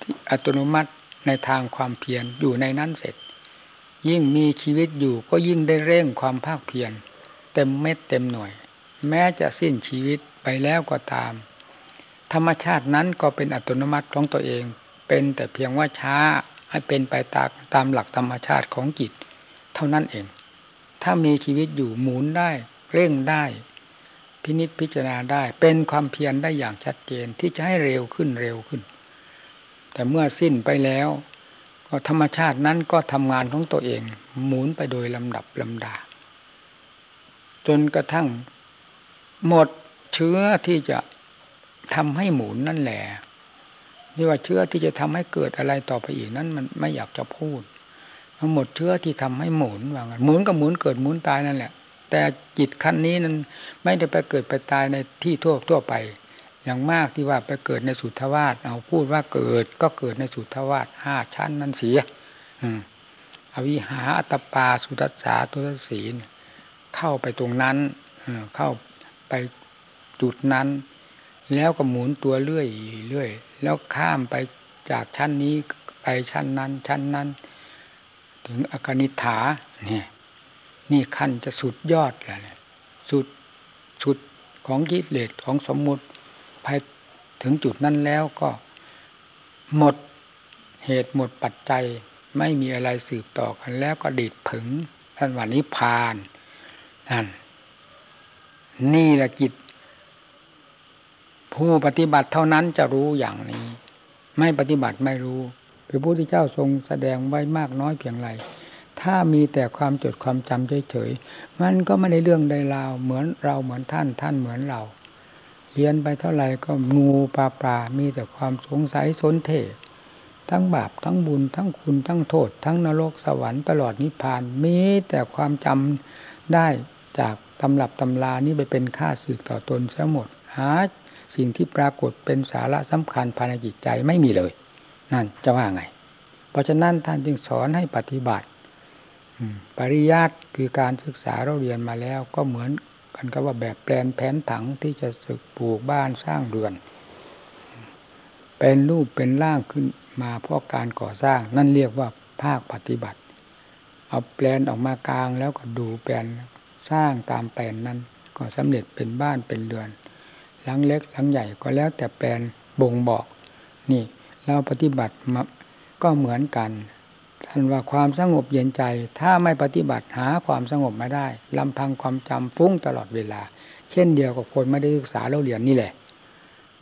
ที่อัตโนมัติในทางความเพียรอยู่ในนั้นเสร็จ ยิ่งมีชีวิตอยู่ก็ยิ่งได้เร่งความภาคเพียรเต็มเม็ดเต็มหน่วย แม้จะสิ้นชีวิตไปแล้วก็ตาม ธรรมชาตินั้นก็เป็นอัตโนมัติของตัวเอง เป็นแต่เพียงว่าช้าให้เป็นไปตามตามหลักธรรมชาติของจิต เท่านั้นเอง ถ้ามีชีวิตอยู่หมุนได้ เร่งได้ พินิจพิจารณาได้เป็นความเพียรได้อย่างชัดเจนที่จะให้เร็วขึ้นเร็วขึ้น แต่เมื่อสิ้นไปแล้ว ก็ธรรมชาตินั้นก็ทำงานของตัวเอง หมุนไปโดยลำดับลำดา จนกระทั่ง หมดเชื้อที่จะทำให้หมุนนั่นแหละ นี่ว่าเชื้อที่จะทำให้เกิดอะไรต่อไปอีกนั้นมันไม่อยากจะพูดมันหมดเชื้อที่ทำให้หมุนว่างั้นหมุนก็หมุนเกิดหมุนตายนั่นแหละ แต่จิตขั้นนี้นั้นไม่ได้ไปเกิดไปตายในที่ทั่วทั่วไป อย่างมากที่ว่าไปเกิดในสุทธวาสเอาพูดว่าเกิดก็เกิดในสุทธวาสห้าชั้นนั้นเสียอวิหาอัตปาสุทัสสาตุสศีลเข้าไปตรงนั้นเข้าไปจุดนั้น แล้วก็หมุนตัวเรื่อยเรื่อยแล้วข้ามไปจากชั้นนี้ไปชั้นนั้น ชั้นนั้น ถึงอกนิฐาเนี่ยนี่ขั้นจะสุดยอดเลยสุดสุดของกิเลสของสมมุติไปถึงจุดนั้นแล้วก็หมดเหตุหมดปัจจัยไม่มีอะไรสืบต่อกัน แล้วก็ดีดผึงท่านวันนี้พานนั่นนี่แหละกิจ ผู้ปฏิบัติเท่านั้นจะรู้อย่างนี้ ไม่ปฏิบัติไม่รู้พระพุทธเจ้าทรงแสดงไว้มากน้อยเพียงไรถ้ามีแต่ความจดความจำเฉยๆมันก็ไม่ได้เรื่องใดราวเหมือนเราเหมือนท่านท่านเหมือนเราเรียนไปเท่าไหร่ก็งูปลาปลามีแต่ความสงสัยสนเททั้งบาปทั้งบุญทั้งคุณทั้งโทษ ทั้งนรกสวรรค์ตลอดนิพพานมีแต่ความจำได้จากตำรับตำรานี้ไปเป็นค่าสึกต่อตนเสียหมด หา สิ่งที่ปรากฏเป็นสาระสำคัญภายในจิตใจไม่มีเลย นั่นจะว่าไง เพราะฉะนั้นท่านจึงสอนให้ปฏิบัติปริยัติคือการศึกษาเราเรียนมาแล้วก็เหมือนกันกับว่าแบบแปลนแผนผังที่จะสึกปลูกบ้านสร้างเรือน เป็นรูปเป็นร่างขึ้นมาเพราะการก่อสร้าง นั่นเรียกว่าภาคปฏิบัติ เอาแปลนออกมากลางแล้วก็ดูแปลนสร้างตามแปลนนั้น ก็สำเร็จเป็นบ้านเป็นเรือน ลังเล็กหลังใหญ่ก็แล้วแต่แปลนบ่งบอก นี่ เราปฏิบัติมาก็เหมือนกันท่านว่าความสงบเย็นใจ ถ้าไม่ปฏิบัติหาความสงบไม่ได้ลำพังความจำฟุ้งตลอดเวลา เช่นเดียวกับคนไม่ได้ศึกษาเราเรียนนี่แหละ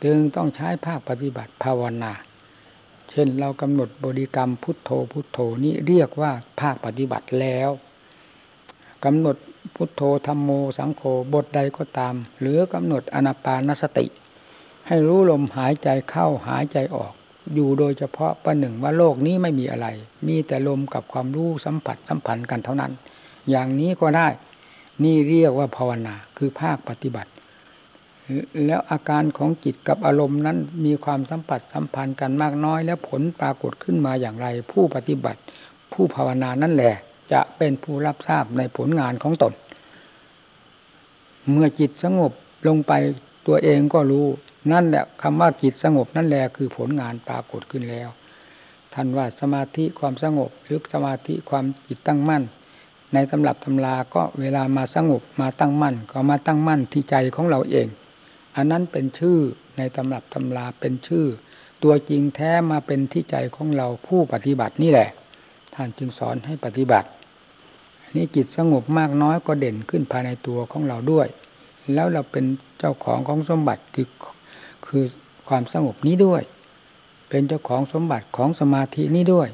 จึงต้องใช้ภาคปฏิบัติภาวนา เช่นเรากำหนดบริกรรมพุทโธพุทโธนี้เรียกว่าภาคปฏิบัติแล้วกำหนด พุทโธธรรมโมสังโฆบทใดก็ตาม หรือกำหนดอนาปานสติ ให้รู้ลมหายใจเข้าหายใจออก อยู่โดยเฉพาะประหนึ่งว่าโลกนี้ไม่มีอะไร มีแต่ลมกับความรู้สัมผัสสัมพันธ์กันเท่านั้น อย่างนี้ก็ได้ นี่เรียกว่าภาวนาคือภาคปฏิบัติ แล้วอาการของจิตกับอารมณ์นั้นมีความสัมผัสสัมพันธ์กันมากน้อย แล้วผลปรากฏขึ้นมาอย่างไร ผู้ปฏิบัติ ผู้ภาวนานั่นแหละจะเป็นผู้รับทราบในผลงานของตน เมื่อจิตสงบลงไปตัวเองก็รู้นั่นแหละคำว่าจิตสงบนั่นแหละคือผลงานปรากฏขึ้นแล้วท่านว่าสมาธิความสงบหรือสมาธิความจิตตั้งมั่น ในตำรับตำราก็เวลามาสงบมาตั้งมั่น ก็มาตั้งมั่นที่ใจของเราเอง อันนั้นเป็นชื่อในตำรับตำราเป็นชื่อ ตัวจริงแท้มาเป็นที่ใจของเราผู้ปฏิบัตินี่แหละ ท่านจึงสอนให้ปฏิบัติ นี่จิตสงบมากน้อยก็เด่นขึ้นภายในตัวของเราด้วย แล้วเราเป็นเจ้าของของสมบัติคือคือความสงบนี้ด้วย เป็นเจ้าของสมบัติของสมาธินี้ด้วย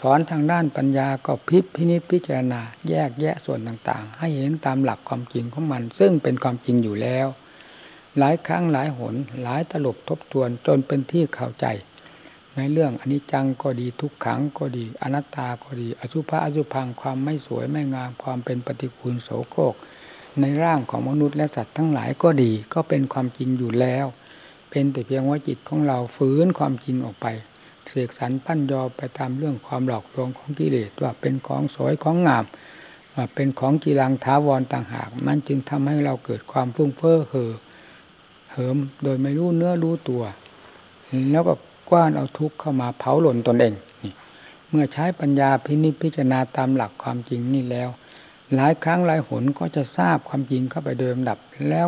สอนทางด้านปัญญาก็พิพินิจพิจารณา แยกแยะส่วนต่างๆ ให้เห็นตามหลักความจริงของมัน ซึ่งเป็นความจริงอยู่แล้ว หลายครั้งหลายหน หลายตลบทบทวนจนเป็นที่เข้าใจ ในเรื่องอนิจจังก็ดีทุกขังก็ดี อนัตตาก็ดี อสุภะอสุพังความไม่สวยไม่งามความเป็นปฏิกูลโสโครก ในร่างของมนุษย์และสัตว์ทั้งหลายก็ดี ก็เป็นความจริงอยู่แล้ว เป็นแต่เพียงว่าจิตของเราฝืนความจริงออกไปเสกสรรปั้นยอไปตามเรื่องความหลอกลวงของกิเลสว่าเป็นของสวยของงามว่าเป็นของกีรังท้าวรต่างหาก มันจึงทำให้เราเกิดความฟุ้งเฟ้อเห่อเหิมโดยไม่รู้เนื้อรู้ตัว แล้วก็ กว้านเอาทุกข์เข้ามาเผาหล่นตนเองนี่เมื่อใช้ปัญญาพินิจพิจารณาตามหลักความจริงนี่แล้ว หลายครั้งหลายหนก็จะทราบความจริงเข้าไปเดิมดับ แล้ว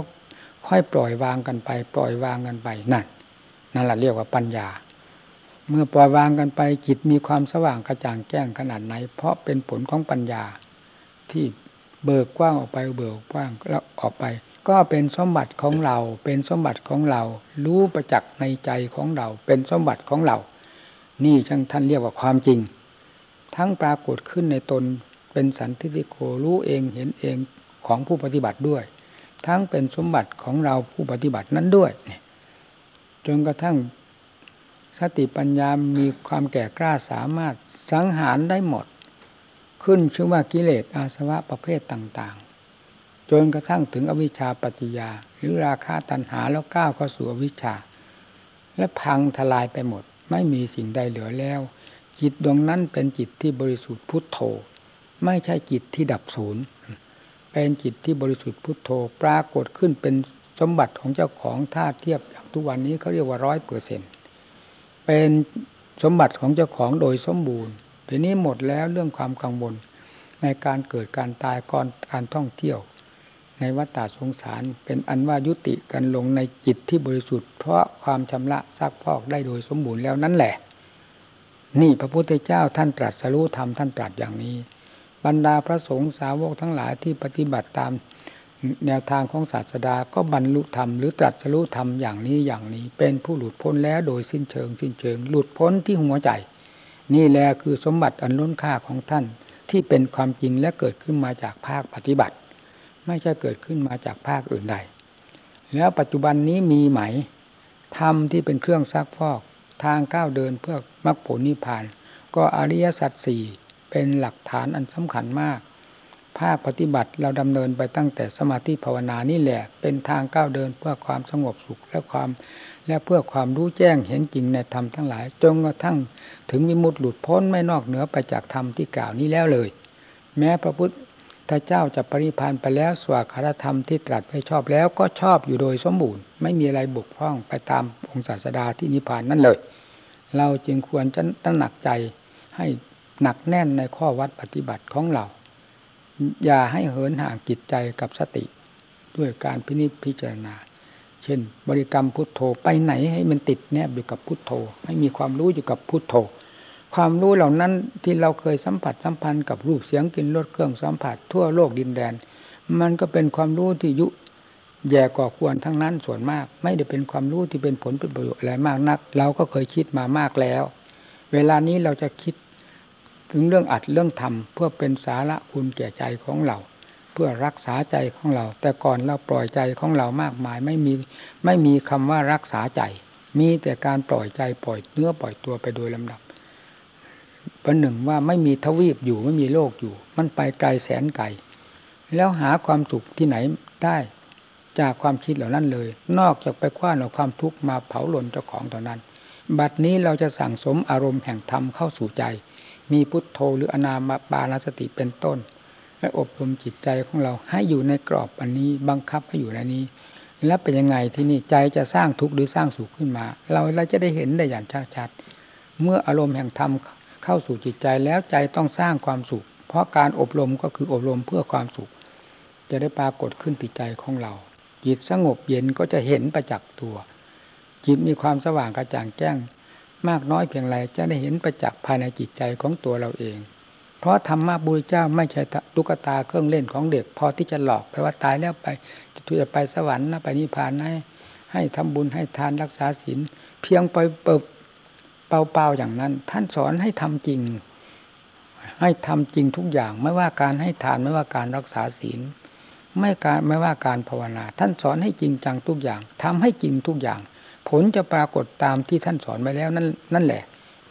ค่อยปล่อยวางกันไป ปล่อยวางกันไปนั่นนั่นแหละเรียกว่าปัญญา เมื่อปล่อยวางกันไปจิตมีความสว่างกระจ่างแจ้งขนาดไหน เพราะเป็นผลของปัญญาที่เบิกกว้างออกไปเบิกกว้างแล้วออกไป ก็เป็นสมบัติของเรา เป็นสมบัติของเรา รู้ประจักษ์ในใจของเรา เป็นสมบัติของเรา นี่ช่างท่านเรียกว่าความจริง ทั้งปรากฏขึ้นในตนเป็นสันทิฏฐิโกรู้เองเห็นเองของผู้ปฏิบัติด้วย ทั้งเป็นสมบัติของเราผู้ปฏิบัตินั้นด้วยจนกระทั่งสติปัญญามีความแก่กล้าสามารถสังหารได้หมด ขึ้นชื่อว่ากิเลสอาสวะประเภทต่าง จนกระทั่งถึงอวิชชาปัจจยา หรือราคาตัณหาแล้วก้าวเข้าสู่อวิชชา และพังทลายไปหมด ไม่มีสิ่งใดเหลือแล้ว จิตดวงนั้นเป็นจิตที่บริสุทธิ์พุทโธ ไม่ใช่จิตที่ดับศูนย์เป็นจิตที่บริสุทธิ์พุทโธปรากฏขึ้นเป็นสมบัติของเจ้าของท่าเทียบอย่างทุกวันนี้เขาเรียกว่าร้อยเปอร์เซ็นเป็นสมบัติของเจ้าของโดยสมบูรณ์ทีนี้หมดแล้วเรื่องความกังวลในการเกิดการตายก่อนการท่องเที่ยว ในวัฏฏสงสาร เป็นอันว่ายุติกันลงในจิตที่บริสุทธิ์เพราะความชำระซักพอกได้โดยสมบูรณ์แล้วนั่นแหละ นี่พระพุทธเจ้าท่านตรัสรู้ธรรมท่านตรัสอย่างนี้ บรรดาพระสงฆ์สาวกทั้งหลายที่ปฏิบัติตามแนวทางของศาสดาก็บรรลุธรรมหรือตรัสรู้ธรรมอย่างนี้อย่างนี้ เป็นผู้หลุดพ้นแล้วโดยสิ้นเชิง สิ้นเชิง หลุดพ้นที่หัวใจ นี่แหละคือสมบัติอันล้นค่าของท่านที่เป็นความจริงและเกิดขึ้นมาจากภาคปฏิบัติ ไม่ใช่เกิดขึ้นมาจากภาคอื่นใด แล้วปัจจุบันนี้มีไหมธรรมที่เป็นเครื่องซักฟอก ทางก้าวเดินเพื่อมรรคผลนิพพาน ก็อริยสัจสี่เป็นหลักฐานอันสำคัญมาก ภาคปฏิบัติเราดำเนินไปตั้งแต่สมาธิภาวนานี่แหละ เป็นทางก้าวเดินเพื่อความสงบสุขและความและเพื่อความรู้แจ้งเห็นจริงในธรรมทั้งหลายจนกระทั่งถึงวิมุตติหลุดพ้นไม่นอกเหนือไปจากธรรมที่กล่าวนี้แล้วเลย แม้พระพุทธ เจ้าจะปริพันธ์ไปแล้วสวากรธรรมที่ตรัสไว้ชอบแล้วก็ชอบอยู่โดยสมบูรณ์ไม่มีอะไรบกพร่องไปตามองศาสดาที่นิพพานนั่นเลย เราจึงควรจะตั้งหนักใจให้หนักแน่นในข้อวัดปฏิบัติของเรา อย่าให้เหินห่างจิตใจกับสติ ด้วยการพินิจพิจารณา เช่น บริกรรมพุทโธไปไหนให้มันติดแนบอยู่กับพุทโธ ให้มีความรู้อยู่กับพุทโธ ความรู้เหล่านั้นที่เราเคยสัมผัสสัมพันธ์กับรูปเสียงกลิ่นรสเครื่องสัมผัสทั่วโลกดินแดน มันก็เป็นความรู้ที่ยุแย่ก่อควรทั้งนั้นส่วนมาก ไม่ได้เป็นความรู้ที่เป็นผลเป็นประโยชน์อะไรมากนัก เราก็เคยคิดมามากแล้ว เวลานี้เราจะคิดถึงเรื่องอัดเรื่องทำเพื่อเป็นสาระคุณแก่ใจของเรา เพื่อรักษาใจของเรา แต่ก่อนเราปล่อยใจของเรามากมาย ไม่มีไม่มีคำว่ารักษาใจ มีแต่การปล่อยใจปล่อยเนื้อปล่อยตัวไปโดยลำดับ ประหนึ่งว่าไม่มีทวีปอยู่ไม่มีโลกอยู่ มันไปไกลแสนไกลแล้วหาความสุขที่ไหนได้จากความคิดเหล่านั้นเลย นอกจากไปคว้านเอาความทุกข์มาเผาหล่นเจ้าของเท่านั้น บัดนี้เราจะสั่งสมอารมณ์แห่งธรรมเข้าสู่ใจ มีพุทโธหรืออนามาบาลสติเป็นต้น และอบรมจิตใจของเราให้อยู่ในกรอบอันนี้บังคับให้อยู่ในนี้ แล้วเป็นยังไงที่นี่ใจจะสร้างทุกข์หรือสร้างสุขขึ้นมา เราเราจะได้เห็นได้อย่างชัดๆเมื่ออารมณ์แห่งธรรม เข้าสู่จิตใจแล้วใจต้องสร้างความสุข เพราะการอบรมก็คืออบรมเพื่อความสุข จะได้ปรากฏขึ้นติดใจของเรา จิตสงบเย็นก็จะเห็นประจักษ์ตัว จิตมีความสว่างกระจ่างแจ้ง มากน้อยเพียงไรจะได้เห็นประจักษ์ภายในจิตใจของตัวเราเอง เพราะธรรมะบุญเจ้าไม่ใช่ตุ๊กตาเครื่องเล่นของเด็ก พอที่จะหลอกไปว่าตายแล้วไปจะไปสวรรค์นะไปนิพพานให้ให้ทำบุญให้ทานรักษาศีลเพียงไปเปิบ เปล่าๆอย่างนั้น ท่านสอนให้ทำจริง ให้ทำจริงทุกอย่าง ไม่ว่าการให้ทานไม่ว่าการรักษาศีล ไม่การไม่ว่าการภาวนา ท่านสอนให้จริงจังทุกอย่างทำให้จริงทุกอย่าง ผลจะปรากฏตามที่ท่านสอนไว้แล้วนั่นนั่นแหละ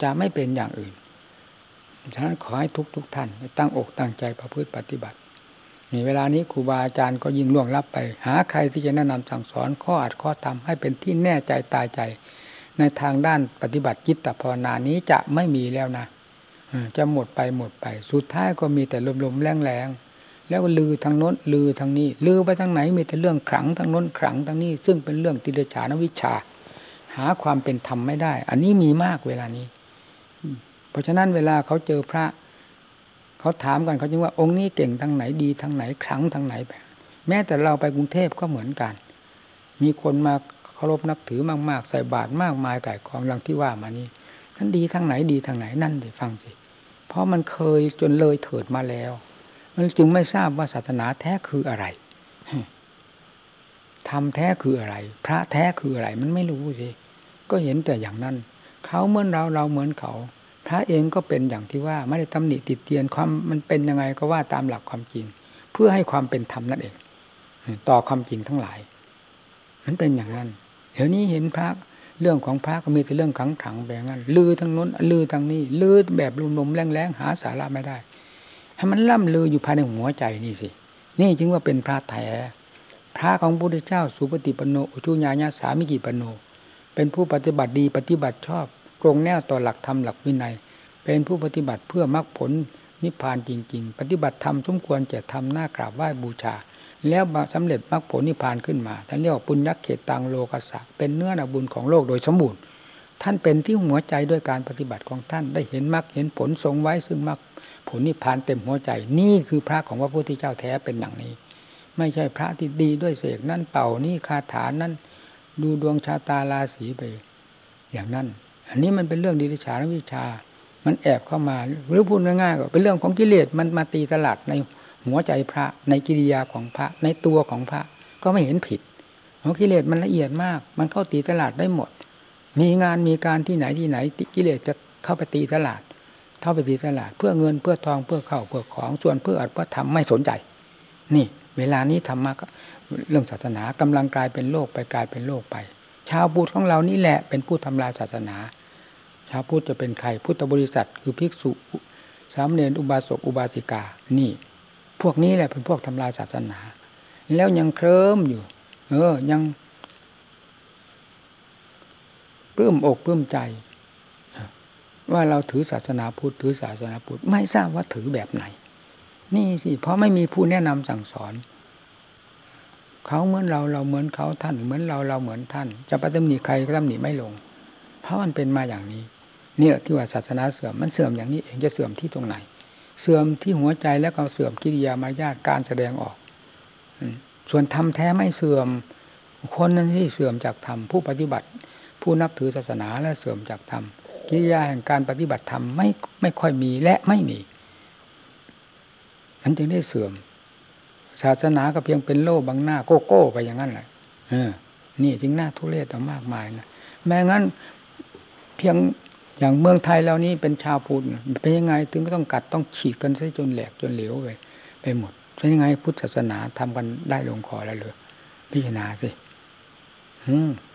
จะไม่เป็นอย่างอื่นฉะนั้นขอให้ทุกทุกท่านตั้งอกตั้งใจประพฤติปฏิบัตินี่เวลานี้ครูบาอาจารย์ก็ยิ่งล่วงลับไป หาใครที่จะแนะนำสั่งสอนข้ออัดข้อทำให้เป็นที่แน่ใจตายใจ ในทางด้านปฏิบัติจิตตภาวนานี้จะไม่มีแล้วนะจะหมดไปหมดไป สุดท้ายก็มีแต่ลมๆแรงๆแล้วลือทางโน้นลือทางนี้ ลือไปทางไหนมีแต่เรื่องขลังทางโน้นขลังทางนี้ ซึ่งเป็นเรื่องติเดชานวิชา หาความเป็นธรรมไม่ได้ อันนี้มีมากเวลานี้ เพราะฉะนั้นเวลาเขาเจอพระเขาถามกันเขาจึงว่าองค์นี้เก่งทางไหนดีทางไหนขลังทางไหนแม้แต่เราไปกรุงเทพก็เหมือนกัน มีคนมา เคารพนับถือมากๆ ใส่บาตรมากมายไก่กองลังที่ว่ามานี้ท่านดีทางไหนดีทางไหนนั่นสิฟังสิ เพราะมันเคยจนเลยเถิดมาแล้ว มันจึงไม่ทราบว่าศาสนาแท้คืออะไรทำแท้คืออะไร พระแท้คืออะไร มันไม่รู้สิก็เห็นแต่อย่างนั้นเขาเหมือนเราเราเหมือนเขา พระเองก็เป็นอย่างที่ว่าไม่ได้ตำหนิติดเตียนความมันเป็นยังไงก็ว่าตามหลักความจริง เพื่อให้ความเป็นธรรมนั่นเองต่อความจริงทั้งหลาย มันเป็นอย่างนั้น เดี๋ยวนี้เห็นพระเรื่องของพระก็มีแต่เรื่องขังขังแบบนั้นลือทางนู้นลือทางนี้ลือแบบลมๆแรงๆหาสาระไม่ได้ให้มันล่ำลืออยู่ภายในหัวใจนี่สิ นี่จึงว่าเป็นพระแท้พระของพระพุทธเจ้าสุปฏิปันโนอุชุญาญาสามิกิปันโน เป็นผู้ปฏิบัติดีปฏิบัติชอบตรงแนวต่อหลักธรรมหลักวินัย เป็นผู้ปฏิบัติเพื่อมรรคผลนิพพานจริง ๆ ปฏิบัติธรรมสมควรจะทำหน้ากราบไหว้บูชา แล้วมาสำเร็จมรรคผลนิพพานขึ้นมาท่านเรียกว่าปุญญเขตตังโลกัสสะเป็นเนื้อนาบุญของโลกโดยสมบูรณ์ท่านเป็นที่หัวใจด้วยการปฏิบัติของท่านได้เห็นมรรคเห็นผลทรงไว้ซึ่งมรรคผลนิพพานเต็มหัวใจ นี่คือพระของพระพุทธเจ้าแท้เป็นอย่างนี้ ไม่ใช่พระที่ดีด้วยเสกนั่นเป่านี่คาถานั่นดูดวงชาตาราศีไป อย่างนั้น อันนี้มันเป็นเรื่องดีวิชาวิชา มันแอบเข้ามาหรือพูดง่ายๆก็เป็นเรื่องของกิเลสมันมาตีตลาดใน หัวใจพระในกิริยาของพระในตัวของพระก็ไม่เห็นผิดเพราะกิเลสมันละเอียดมาก มันเข้าตีตลาดได้หมด มีงานมีการที่ไหนที่ไหนกิเลสจะเข้าไปตีตลาด เข้าไปตีตลาด เพื่อเงินเพื่อทองเพื่อเข้าเพื่อของส่วนเพื่ออัดเพื่อทำไม่สนใจ นี่ เวลานี้ธรรมะเรื่องศาสนากำลังกลายเป็นโลกไปกลายเป็นโลกไป ชาวพุทธของเรานี่แหละเป็นผู้ทำลายศาสนา ชาวพุทธจะเป็นใครพุทธบริษัทคือภิกษุสามเณรอุบาสกอุบาสิกานี่ พวกนี้แหละเป็นพวกทำลายศาสนา แล้วยังเคลิ้มอยู่ เออ ยังปลื้มอกปลื้มใจ ว่าเราถือศาสนาพุทธถือศาสนาพุทธไม่ทราบว่าถือแบบไหน นี่สิเพราะไม่มีผู้แนะนำสั่งสอนเขาเหมือนเราเราเหมือนเขาท่าน เหมือนเราเราเหมือนท่าน จะไปตำหนิใครก็ตำหนิไม่ลง เพราะมันเป็นมาอย่างนี้ เนี่ยที่ว่าศาสนาเสื่อมมันเสื่อมอย่างนี้เองจะเสื่อมที่ตรงไหน เสื่อมที่หัวใจแล้วก็เสื่อมกิริยามายาการแสดงออกส่วนธรรมแท้ไม่เสื่อม คนนั้นที่เสื่อมจากธรรมผู้ปฏิบัติ ผู้นับถือศาสนาและเสื่อมจากธรรมกิริยาแห่งการปฏิบัติธรรมไม่ไม่ค่อยมีและไม่มีนั้นจึงได้เสื่อม ศาสนาก็เพียงเป็นโล่บังหน้าโก้โก้ไปอย่างนั้นแหละเออนี่จึงน่าทุเรศต่มากมายนะแม้งั้นเพียง อย่างเมืองไทยเรานี้เป็นชาวพุทธเป็นยังไงถึงไม่ต้องกัดต้องฉีกกันซะจนแหลกจนเหลวไปไปหมดเป็นยังไงพุทธศาสนาทำกันได้ลงคอแล้วเลยพิจารณาสิ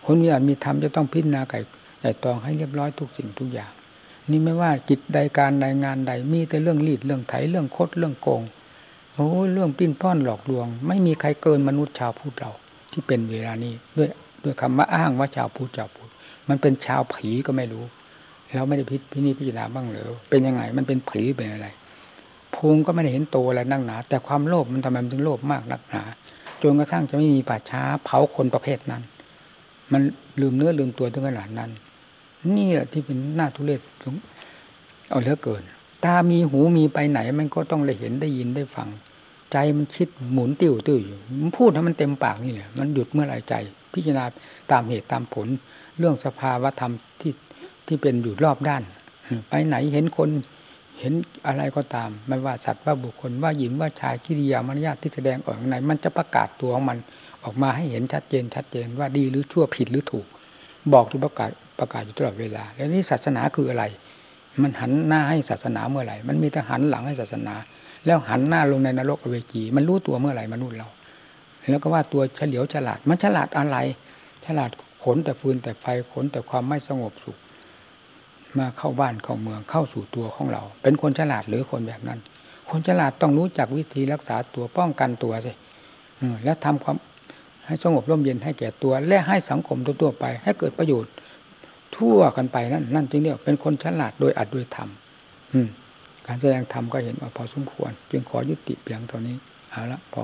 คนมีอาจมีธรรมจะต้องพิจารณาไก่ไก่ตองให้เรียบร้อยทุกสิ่งทุกอย่าง นี่ไม่ว่าจิตใดการใดงานใดมีแต่เรื่องรีดเรื่องไถเรื่องคดเรื่องโกงโอ้เรื่องปิ้นป้อนหลอกลวง ไม่มีใครเกินมนุษย์ชาวพุทธเรา ที่เป็นเวลานี้ด้วยด้วยคำว่าอ้างว่าชาวพุทธชาวพุทธมันเป็นชาวผีก็ไม่รู้ เราไม่ได้พิพินิพิจารณาบ้างหรือเป็นยังไง มันเป็นผีเป็นอะไรภูมิก็ไม่ได้เห็นโตอะไรนั่งหนา แต่ความโลภมันทำไมมันถึงโลภมากนักหนาจนกระทั่งจะไม่มีป่าช้าเผาคนประเภทนั้น มันลืมเนื้อลืมตัวถึงขนาดนั้น นี่แหละที่เป็นหน้าทุเรศเอาเหลือเกิน ตามีหูมีไปไหน มันก็ต้องได้เห็นได้ยินได้ฟัง ใจมันคิดหมุนติ้วติ้วอยู่มันพูดให้มันเต็มปากนี่แหละมันหยุดเมื่อไรใจ พิจารณาตามเหตุตามผล เรื่องสภาวะธรรมที่ ที่เป็นอยู่รอบด้าน ไปไหนเห็นคนเห็นอะไรก็ตามไม่ว่าสัตว์ว่าบุคคลว่าหญิงว่าชายกิริยามารยาทที่แสดงออกในมันจะประกาศตัวของมันออกมาให้เห็นชัดเจนชัดเจนว่าดีหรือชั่วผิดหรือถูก บอกทุกประกาศประกาศอยู่ตลอดเวลา แล้วนี่ศาสนาคืออะไร มันหันหน้าให้ศาสนาเมื่อไหร่ มันมีแต่หันหลังให้ศาสนา แล้วหันหน้าลงในนรกอเวจี มันรู้ตัวเมื่อไหร่มนุษย์เรา แล้วก็ว่าตัวเฉลียวฉลาดมันฉลาดอะไร ฉลาดขนแต่ฟืนแต่ไฟขนแต่ความไม่สงบสุข มาเข้าบ้านเข้าเมืองเข้าสู่ตัวของเรา เป็นคนฉลาดหรือคนแบบนั้น คนฉลาดต้องรู้จักวิธีรักษาตัวป้องกันตัวสิแล้วทำความให้สงบร่มเย็นให้แก่ตัว และให้สังคมตัวไป ให้เกิดประโยชน์ ทั่วกันไปนั่นนั่นจึงเรียกเป็นคนฉลาดโดยอัดโดยธรรมการแสดงธรรมก็เห็นว่าพอสมควร จึงขอยุติเพียงเท่านี้เอาละพอ